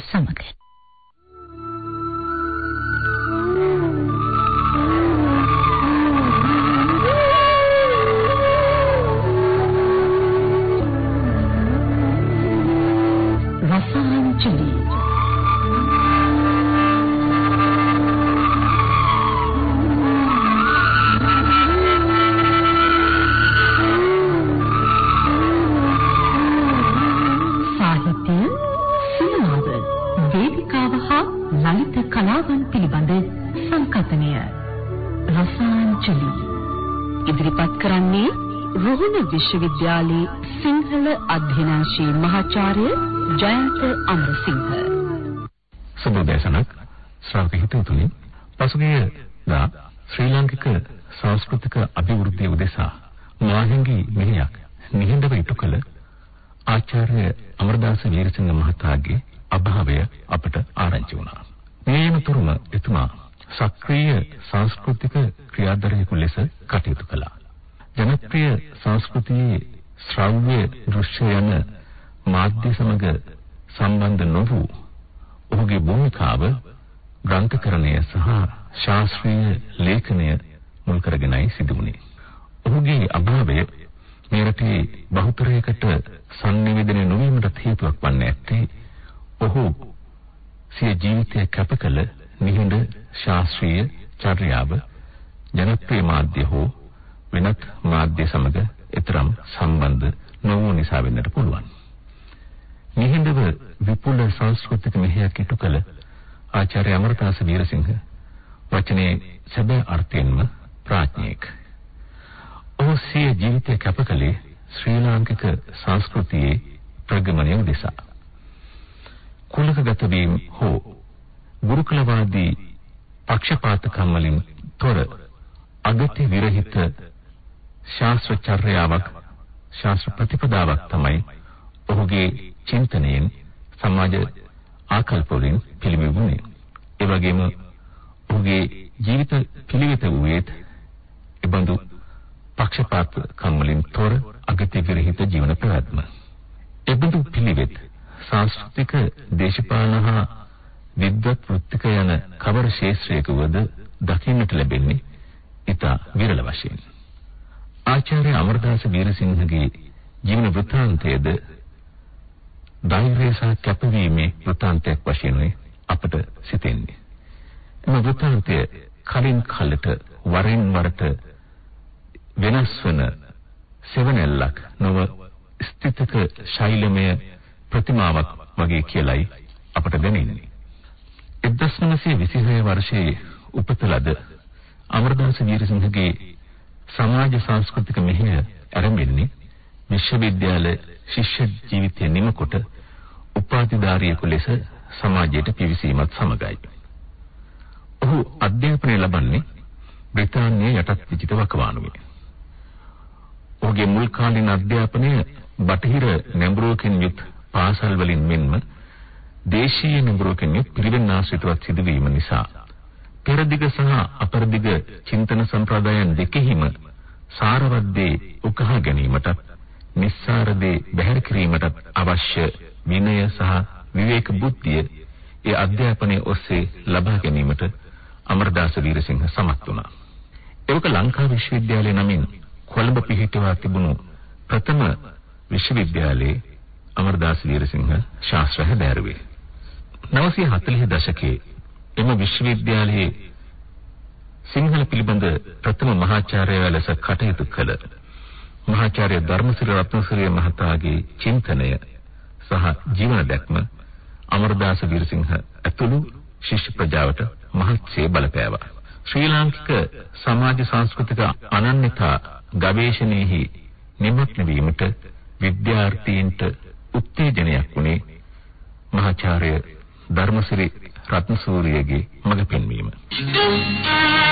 සමග විශ්වවිද්‍යාලයේ සිංහල අධ්‍යනාංශයේ මහාචාර්ය ජයන්ත අමරසිංහ සුබදේශනක් ශ්‍රාවක හිතතුනි පසුගිය දා ශ්‍රී ලාංකික සංස්කෘතික අභිවෘද්ධිය උදෙසා මාහිඟි මෙහෙයක් නිහඬව ඉටු කළ ආචාර්ය අමරදාස වීරසිංහ මහතාගේ අභාවය අපට ආරංචි වුණා. මේනතුරුම එතුමා සක්‍රීය සංස්කෘතික ක්‍රියාධරයෙකු ලෙස කටයුතු කළා. ජනප්‍රිය සංස්කෘතියේ ශ්‍රව්‍ය දෘශ්‍ය යන මාධ්‍ය සමග සම්බන්ධ නොවූ ඔහුගේ භූමිකාව ග්‍රන්ථකරණය සහ ශාස්ත්‍රීය ලේඛනය මුල් කරගෙනයි සිදු වුණේ. ඔහුගේ අභාවය මේ රටේ බහුතරයකට sannivedana නොවීමට හේතුවක් වන්නේ ඇත්තේ ඔහු සිය ජීවිතය කැප කළ නිහඬ ශාස්ත්‍රීය චර්යාව ජනප්‍රිය මාධ්‍ය හෝ වෙනත් මාධ්‍ය සමග ඊතරම් සම්බන්ධ නොවු නිසා වෙන්නට පුළුවන්. නිහඬව විපුල සංස්කෘතික මෙහෙයක් ඉටු කළ ආචාර්ය අමරදාස වීරසිංහ වචනේ සැබෑ අර්ථයෙන්ම ප්‍රඥෙක්. ඔහු සිය ජීවිතය කැප කළේ ශ්‍රී ලාංකික සංස්කෘතියේ ප්‍රගමනය උදෙසා. කුලකගත වීම හෝ ගුරුකුලවාදී පක්ෂපාතකම් වලින් තොර අගති විරහිත ශාස්ත්‍ර චර්යාවක් ශාස්ත්‍ර ප්‍රතිපදාවක් තමයි ඔහුගේ චින්තනයෙන් සමාජ ආකල්ප වලින් පිළිඹුනේ. ඒ වගේම ඔහුගේ ජීවිත පිළිවෙත වූයේත් ඉබඳු පක්ෂපාත කම් වලින් තොර අගති විරහිත ජීවන ප්‍රවැත්ම. එබඳු පිළිවෙත් සංස්කෘතික දේශපාලන හා විද්වත් වෘත්තික යන කවර ශාස්ත්‍රයක වද දකින්නට ලැබෙන්නේ ඊට විරල වශයෙන්. ආචාර්ය අමරදාස වීරසිංහගේ ජීවන වෘත්තාන්තයේද ධෛර්යය සහ කැපවීමේ වෘත්තාන්තයක් වශයෙන් අපට සිතෙන්නේ. එම වෘත්තාන්තය කලින් කලට වරින් වරට වෙනස් වන සෙවණැල්ලක් නොව ස්ථිතක ශෛලමය ප්‍රතිමාවක් වගේ කියලයි අපට දැනෙන්නේ. 1926 වර්ෂයේ උපත ලද අමරදාස වීරසිංහගේ සමාජ සංස්කෘතික මෙහෙය ආරම්භෙන්නේ විශ්වවිද්‍යාල ශිෂ්‍ය ජීවිතය නිමකොට උපාධිධාරියෙකු ලෙස සමාජයට පිවිසීමත් සමගයි. ඔහු අධ්‍යාපනය ලබන්නේ බ්‍රිතාන්‍ය යටත් විජිත වකවානුවේ. ඔහුගේ මුල් කාලීන අධ්‍යාපනය බටහිර නැඹුරුවකින් යුත් පාසල් වලින් මෙන්ම දේශීය නැඹුරුවකින් යුත් පිරිවෙන් ආශ්‍රිතවත් සිදුවීම නිසා පෙරදිග සහ අපරදිග චින්තන සම්ප්‍රදායන් දෙකෙහිම සාරවත් දේ උකහා ගැනීමට නිස්සාර දේ බැහැර කිරීමට අවශ්‍ය විනය සහ විවේක බුද්ධිය ඒ අධ්‍යාපනයේ ඔස්සේ ලබා ගැනීමට අමරදාස වීරසිංහ සමත් වුණා. ඒක ලංකා විශ්වවිද්‍යාලය නමින් කොළඹ පිහිටුවා තිබුණු ප්‍රථම විශ්වවිද්‍යාලයේ අමරදාස වීරසිංහ ශාස්ත්‍ර හැදෑරුවේ. 940 දශකයේ එම විශ්වවිද්‍යාලයේ සිංහල පිළිබඳ ප්‍රථම මහාචාර්යයා ලෙස කටයුතු කළ මහාචාර්ය ධර්මසිරි රත්නසිරිය මහතාගේ චින්තනය සහ ජීවන දැක්ම අමරදාස වීරසිංහ ඇතුළු ශිෂ්‍ය ප්‍රජාවට මහත්සේ බලපෑවා. ශ්‍රී ලාංකික සමාජ සංස්කෘතික අනන්‍යතා ගවේෂණයෙහි නිමග්න වීමට විද්‍යාර්ථීන්ට උත්තේජනයක් වුණේ මහාචාර්ය ධර්මසිරි රත්නසූරියගේ මඟ පෙන්වීම. විශ්වවිද්‍යාල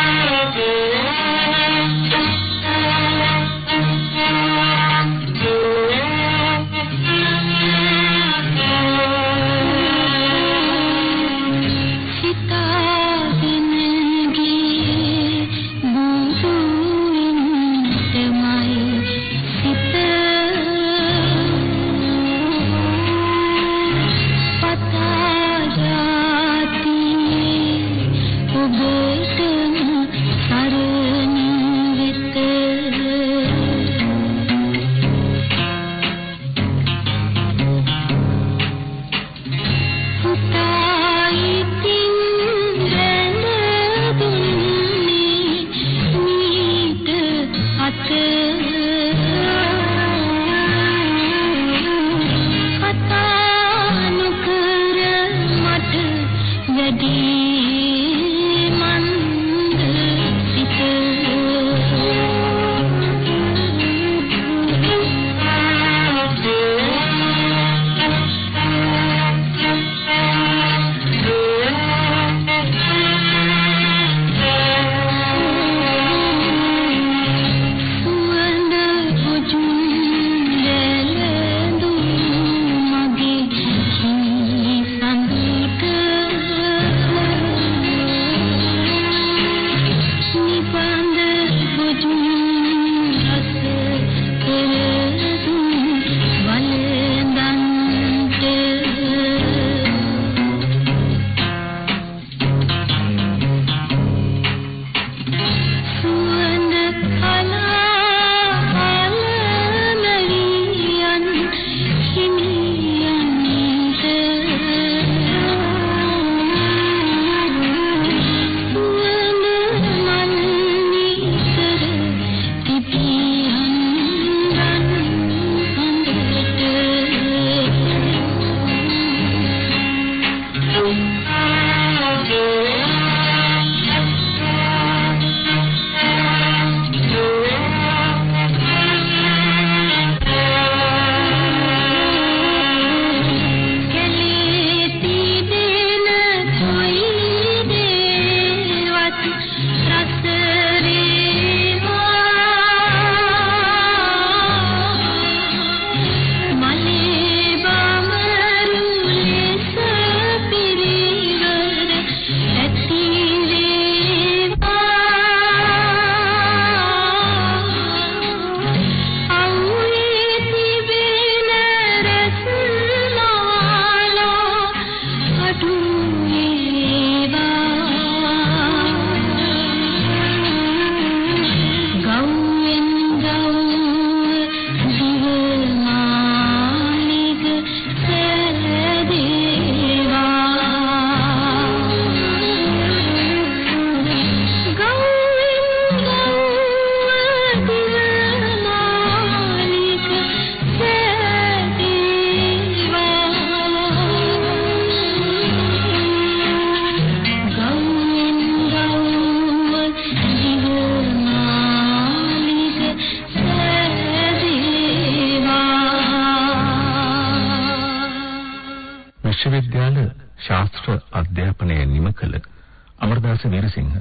වීරසිංහ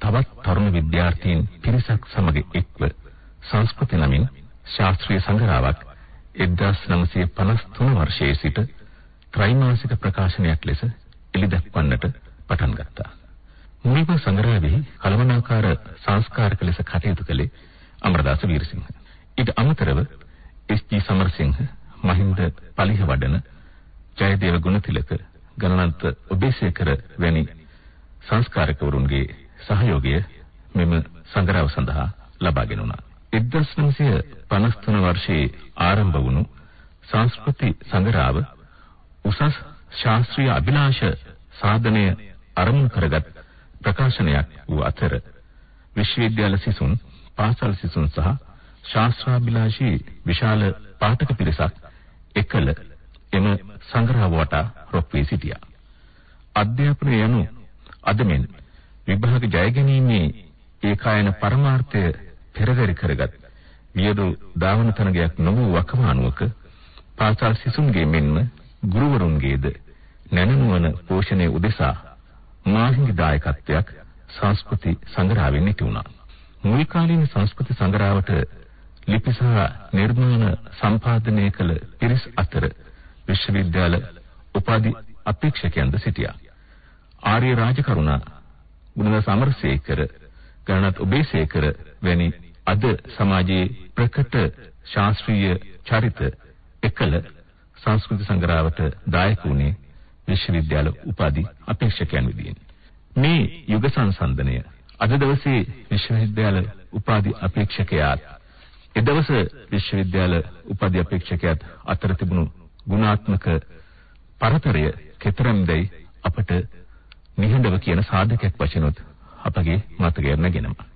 තවත් තරුණ විද්‍යාර්ථීන් පිරිසක් සමග එක්ව සංස්කෘති නමින් ශාස්ත්‍රීය සංග්‍රහයක් 1953 වර්ෂයේ සිට ත්‍රිමාසික ප්‍රකාශනයක් ලෙස එළිදක්වන්නට පටන් ගත්තා. මුල්ම සංග්‍රහයේ කලමනාකාර සංස්කාරක ලෙස කටයුතු කළේ අමරදාස වීරසිංහ. ඊට අමතරව එස්.ජී. සමරසිංහ, මහින්ද පලිහවඩන, ජයදේව ගුණතිලක, ගණනන්ත ඔබේසේකර වැනි සංස්කාරකවරුන්ගේ සහයෝගය මෙම සංග්‍රහව සඳහා ලබාගෙන උනා. 1953 වර්ෂයේ ආරම්භ වුණු සංස්කෘති සංග්‍රහව උසස් ශාස්ත්‍රීය අභිලාෂ සාධනය අරමුණු කරගත් ප්‍රකාශනයක් වූ අතර විශ්වවිද්‍යාල සිසුන් පාසල් සිසුන් සහ ශාස්ත්‍රාභිලාෂී විශාල පාඨක පිරිසක් එකල එම සංග්‍රහව වටා රොක් වී සිටියා. අධ්‍යාපනය යනු අදමෙන් විභාග ජය ගැනීමේ ඒකායන පරමාර්ථය පෙරදරි කරගත් වියදු දාවන තනගයක් නොවූ වකවානුවක පාසල් සිසුන්ගේ මෙන්ම ගුරුවරුන්ගේද නැනනුවන පෝෂණය උදෙසා මාහිඟි දායකත්වයක් සංස්කෘති සංග්‍රහයෙන් ඉටි වුණා. මුල් කාලීන සංස්කෘති සංග්‍රහවට ලිපි සහ නිර්මාණ සම්පාදනය කළ පිරිස් අතර විශ්වවිද්‍යාල උපාධි අපේක්ෂකයන්ද සිටියා. ආර්ය රාජකරුණා, ගුණදාස අමරසේකර, ගණනත් ඔබේසේකර වැනි අද සමාජයේ ප්‍රකට ශාස්ත්‍රීය චරිත එකල සංස්කෘති සංග්‍රහවට දායක වුණේ විශ්වවිද්‍යාල උපාධි අපේක්ෂකයන් විදියෙන්. මේ යුග සංසන්දනය අද දවසේ විශ්වවිද්‍යාල උපාධි අපේක්ෂකයාත් එදවස විශ්වවිද්‍යාල උපාධි අපේක්ෂකයාත් අතර තිබුණු ගුණාත්මක පරතරය කෙතරම්දයි අපට නිහඬව කියන සාධකයක් වශයෙන් අපගේ මතකය නැගෙනවා.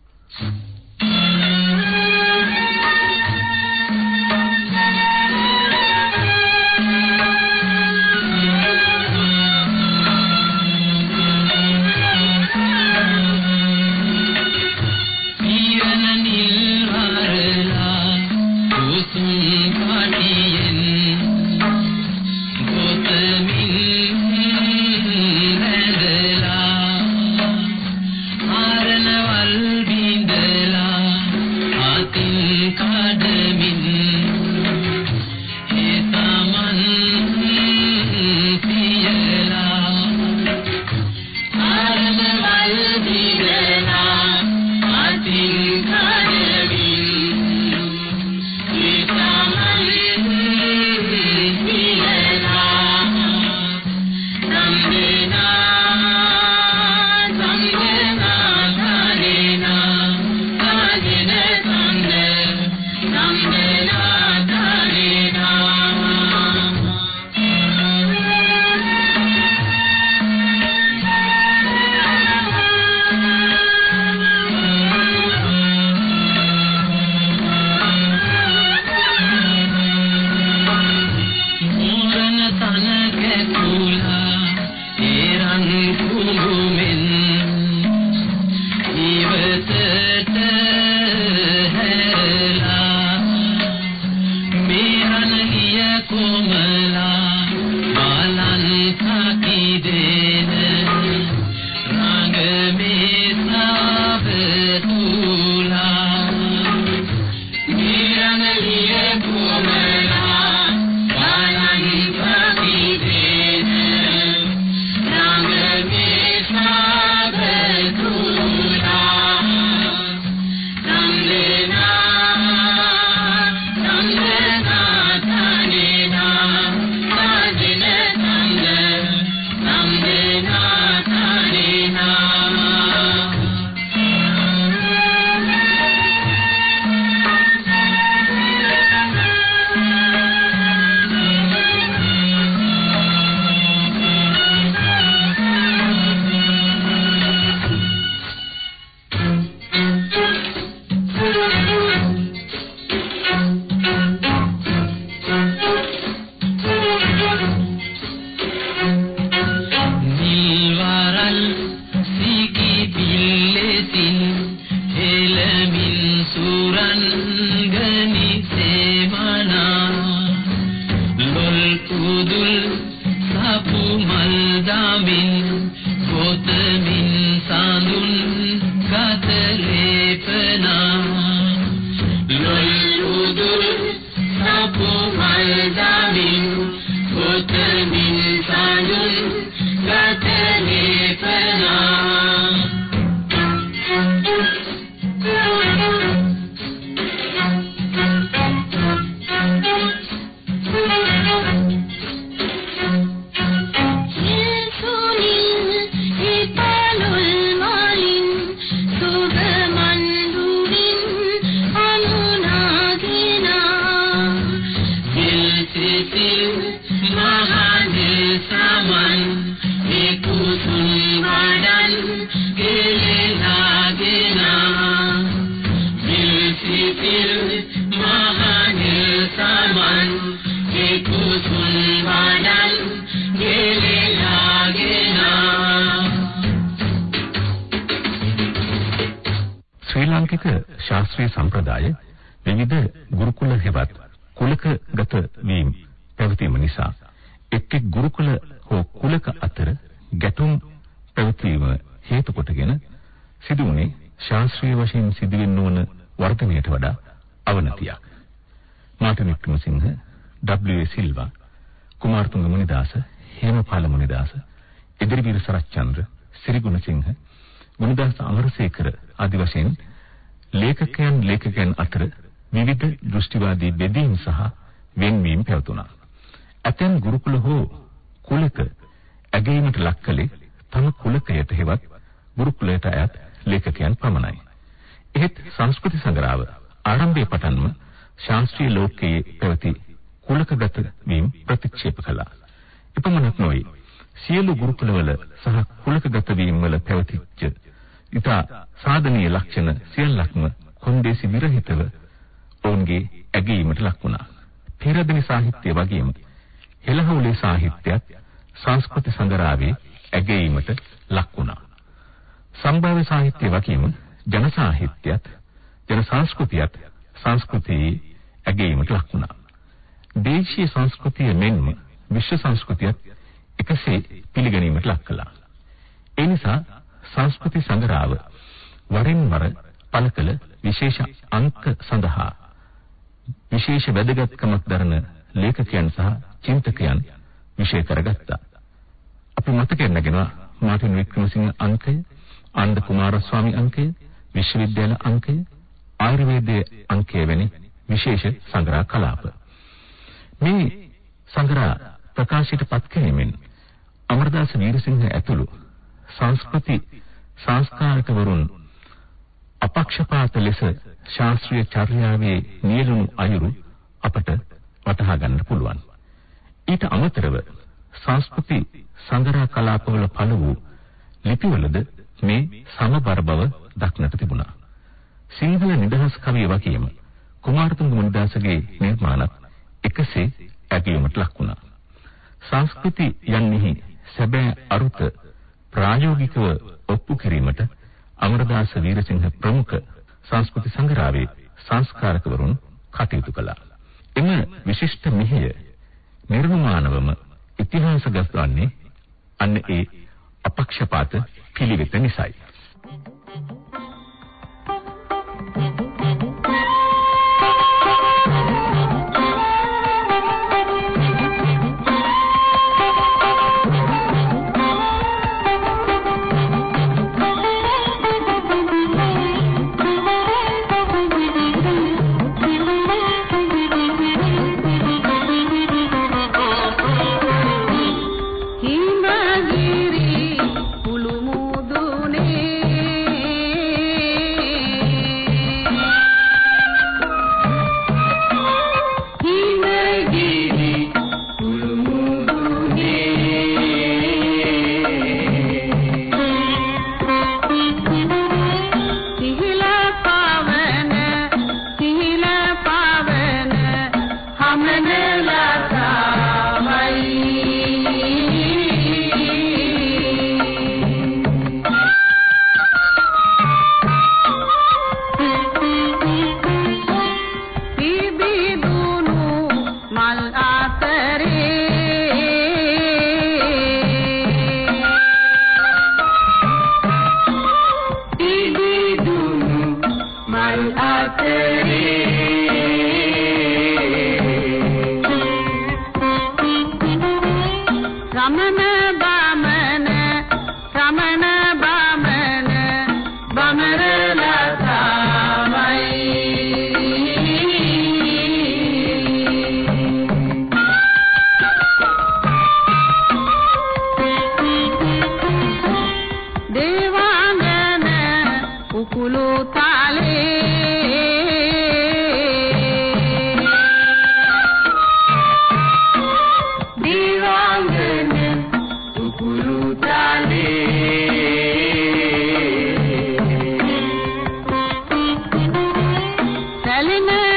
ලාංකික ශාස්ත්‍රීය සම්ප්‍රදාය විවිධ ගුරුකුල හෙවත් කුලකගත වීම පැවතීම නිසා එක් එක් ගුරුකුල හෝ කුලක අතර ගැටුම් පැවතීම හේතු කොටගෙන සිදුවුනේ ශාස්ත්‍රීය වශයෙන් සිදුවෙන්න ඕන වර්ධනයට වඩා අවනතියක්. මාර්ටින් වික්‍රමසිංහ, W.A. සිල්වා, කුමාරතුංග මුනිදාස, හේමපාල මුනිදාස, ඉදිරිවීර සරච්චන්ද්‍ර, සිරිගුණසිංහ, ගුණදාස අමරසේකර ආදි වශයෙන් ලේඛකයන් ලේඛකයන් අතර විවිධ දෘෂ්ටිවාදී බෙදීම් සහ වෙන්වීම් පැවතුණා. ඇතැම් ගුරුකුල හෝ කුලක ඇගීමට ලක් කළේ තම කුලකයට හෙවත් ගුරුකුලයට අයත් ලේඛකයන් පමණයි. එහෙත් සංස්කෘති සංග්‍රහව ආරම්භයේ පටන්ම ශාස්ත්‍රීය ලෝකයේ පැවති කුලකගත වීම ප්‍රතික්ෂේප කළා. එපමණක් නොවේ සියලු ගුරුකුලවල සහ කුලකගත වීම වල පැවතිච්ච ඉතා සාධනීය ලක්ෂණ සියල්ලක්ම කොන්දේසි විරහිතව ඔවුන්ගේ ඇගීමට ලක් වුණා. පෙරදින සාහිත්‍ය වගේම හෙළහුලේ සාහිත්‍යයත් සංස්කෘති සංගරාවේ ඇගීමට ලක් වුණා. සම්භාව්‍ය සාහිත්‍ය වගේම ජන සාහිත්‍යයත් ජන සංස්කෘතියත් සංස්කෘතියේ ඇගීමට ලක් වුණා. දේශීය සංස්කෘතිය මෙන්ම විශ්ව සංස්කෘතියත් එකසේ පිළිගැනීමට ලක් කළා. ඒ නිසා සංස්කෘති සංග්‍රහව වරින් වර පළ කළ විශේෂ අංක සඳහා විශේෂ වැදගත්කමක් දරන ලේඛකයන් සහ චින්තකයන් විශේෂ කරගත්තා. අපි මතකයෙන් නැගෙනවා මාර්ටින් වික්‍රමසිංහ අංකය, ආනන්ද කුමාරස්වාමී අංකය, විශ්වවිද්‍යාල අංකය, ආයුර්වේදයේ අංකය වැනි විශේෂ සංග්‍රහ කලාප. මේ සංග්‍රහ ප්‍රකාශයට පත් කිරීමෙන් අමරදාස වීරසිංහ ඇතුළු සංස්කෘති සංස්කාරකවරුන් අපක්ෂපාත ලෙස ශාස්ත්‍රීය චර්යාවේ නියලුණු අයුරු අපට වටහා ගන්න පුළුවන්. ඊට අමතරව සංස්කෘති සංග්‍රහ කලාපවල පළ වූ ලිපිවලද මේ සමබර බව දක්නට තිබුණා. සිංහල නිදහස් කවිය වගේම කුමාරතුංග මුනිදාසගේ නිර්මාණත් එකසේ ඇගීමට ලක් වුණා. සංස්කෘති යන්නෙහි සැබෑ අරුත ප්‍රායෝගිකව ඔප්පු කිරීමට අමරදාස වීරසිංහ ප්‍රමුඛ සංස්කෘති සංග්‍රහයේ සංස්කාරකවරුන් කටයුතු කළා. එම විශිෂ්ට මෙහෙය නිර්මාණවම ඉතිහාසගත වන්නේ අන්න ඒ අපක්ෂපාත පිළිවෙත නිසායි. හිමගිරි කුළුමුදුනේ Allah teri पालना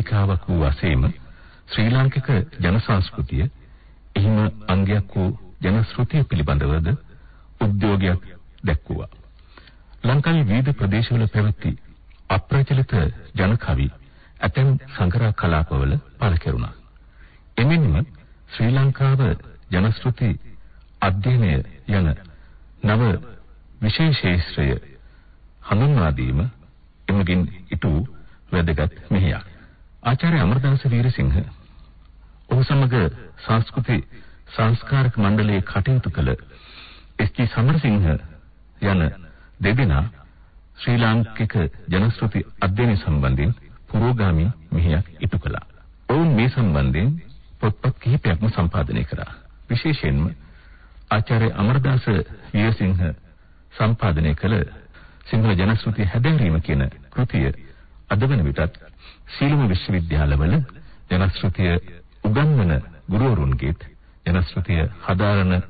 වේදිකාවක් වූ වශයෙන්ම ශ්‍රී ලාංකික ජන සංස්කෘතිය එහිම අංගයක් වූ ජන ශ්‍රුතිය පිළිබඳවද උද්‍යෝගයක් දැක්වුවා. ලංකාවේ විවිධ ප්‍රදේශවල පැවති අප්‍රචලිත ජන කවි ඇතැම් සංග්‍රහ කලාපවල පළ කෙරුණා. එමෙන්ම ශ්‍රී ලංකාව ජන ශ්‍රුති අධ්‍යයනය යන නව විශේෂේශ්‍රය හඳුන්වා දීම එමගින් ඉටු වැදගත් මෙහෙයක්. ආචාර්ය අමරදාස වීරසිංහ ඔහු සමග සංස්කෘති සංස්කාරක මණ්ඩලයේ කටයුතු කළ එස්.ජී. සමරසිංහ යන දෙදෙනා ශ්‍රී ලාංකික ජනශ්‍රුති අධ්‍යයනය සම්බන්ධයෙන් පුරෝගාමී මෙහෙයක් ඉටු කළා. ඔවුන් මේ සම්බන්ධයෙන් පොත්පත් කිහිපයක්ම සම්පාදනය කරා. විශේෂයෙන්ම ආචාර්ය අමරදාස වීරසිංහ සම්පාදනය කළ සිංහල ජනශ්‍රුති හැදෑරීම කියන කෘතිය අද වන විටත් සීලම විශ්වවිද්‍යාලවල ජනශ්‍රුතිය උගන්වන ගුරුවරුන්ගේත් ජනශ්‍රුතිය හදාරන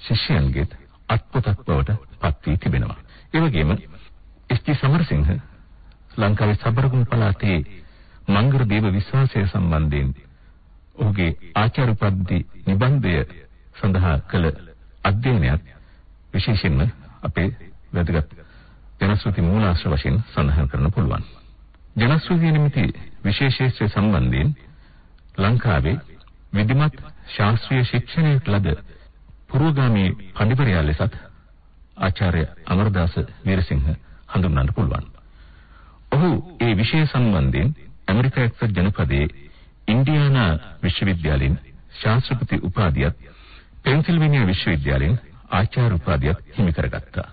ශිෂ්‍යයන්ගේත් අත්පොතක් බවට පත් වී තිබෙනවා. ඒ වගේම එස්.ටී. සමරසිංහ ලංකාවේ සබරගමු පළාතේ මංගර දේව විශ්වාසය සම්බන්ධයෙන් ඔහුගේ ආචාර්ය උපාධි නිබන්ධය සඳහා කළ අධ්‍යයනයත් විශේෂයෙන්ම අපේ වැදගත් ජනශ්‍රුති මූලාශ්‍ර වශයෙන් සඳහන් කරන්න පුළුවන්. ජනශ්‍රුතිය නිමිති විශේෂේත්‍රය සම්බන්ධයෙන් ලංකාවේ විධිමත් ශාස්ත්‍රීය ශික්ෂණයට ලද පුරෝගාමී පඬිවරයා ලෙසත් ආචාර්ය අමරදාස වීරසිංහ හඳුන්වන්න පුළුවන්. ඔහු ඒ විෂය සම්බන්ධයෙන් ඇමරිකා එක්සත් ජනපදයේ ඉන්ඩියානා විශ්වවිද්‍යාලයෙන් ශාස්ත්‍රපති උපාධියත් පෙන්සිල්වේනියා විශ්වවිද්‍යාලයෙන් ආචාර්ය උපාධියත් හිමි කරගත්තා.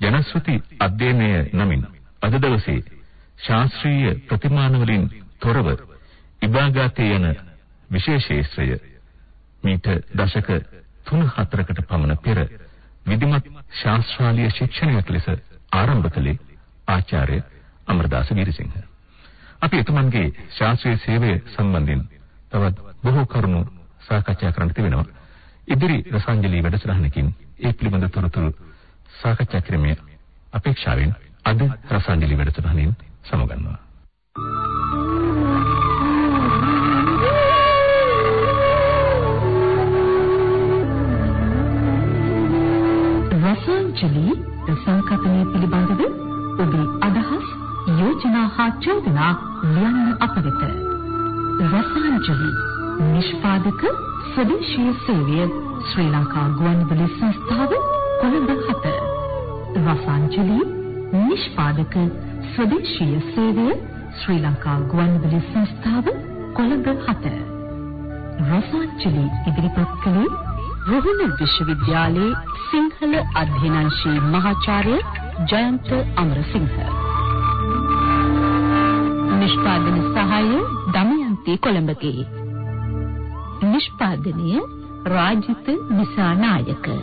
ජනශ්‍රුති අධ්‍යයනය නමින් අද දවසේ ශාස්ත්‍රීය ප්‍රතිමාන වලින් තොරව ඉබාගාතේ යන විශේෂේශ්‍රය මීට දශක 3-4කට පමණ පෙර විධිමත් ශාස්ත්‍රාලීය ශික්ෂණයක් ලෙස ආරම්භ කළේ ආචාර්ය අමරදාස වීරසිංහ. අපි එතුමන්ගේ ශාස්ත්‍රීය සේවය සම්බන්ධයෙන් තවත් බොහෝ කරුණු සාකච්ඡා කරන්න තිබෙනවා. ඉදිරි රසාංජලි වැඩසටහනකින් ඒ පිළිබඳ තොරතුරු සාකච්ඡා කිරීමේ අපේක්ෂාවෙන් අද රසාංජලි වැඩසටහනින් සමගන්නවා. රසාංජලි සංකල්පනය පිළිබඳව ඔබේ අදහස් යෝජනා හා චෝදනා ලියන්න අප වෙත. රසාංජලි නිෂ්පාදක ස්වදේශීය සේවය ශ්‍රී ලංකා ගුවන්විදුලි සංස්ථාව කොළඹ 7. රසාංජලි නිෂ්පාදක ස්වදේශීය සේවය ශ්‍රී ලංකා ගුවන්විදුලි සංස්ථාව කොළඹ 7. රසාංජලි ඉදිරිපත් කළේ රුහුණ විශ්වවිද්‍යාලයේ සිංහල අධ්‍යනාංශී මහාචාර්ය ජයන්ත අමරසිංහ. නිෂ්පාදන සහාය දමයන්ති කොළඹගේ. නිෂ්පාදනය රාජිත දිසානායක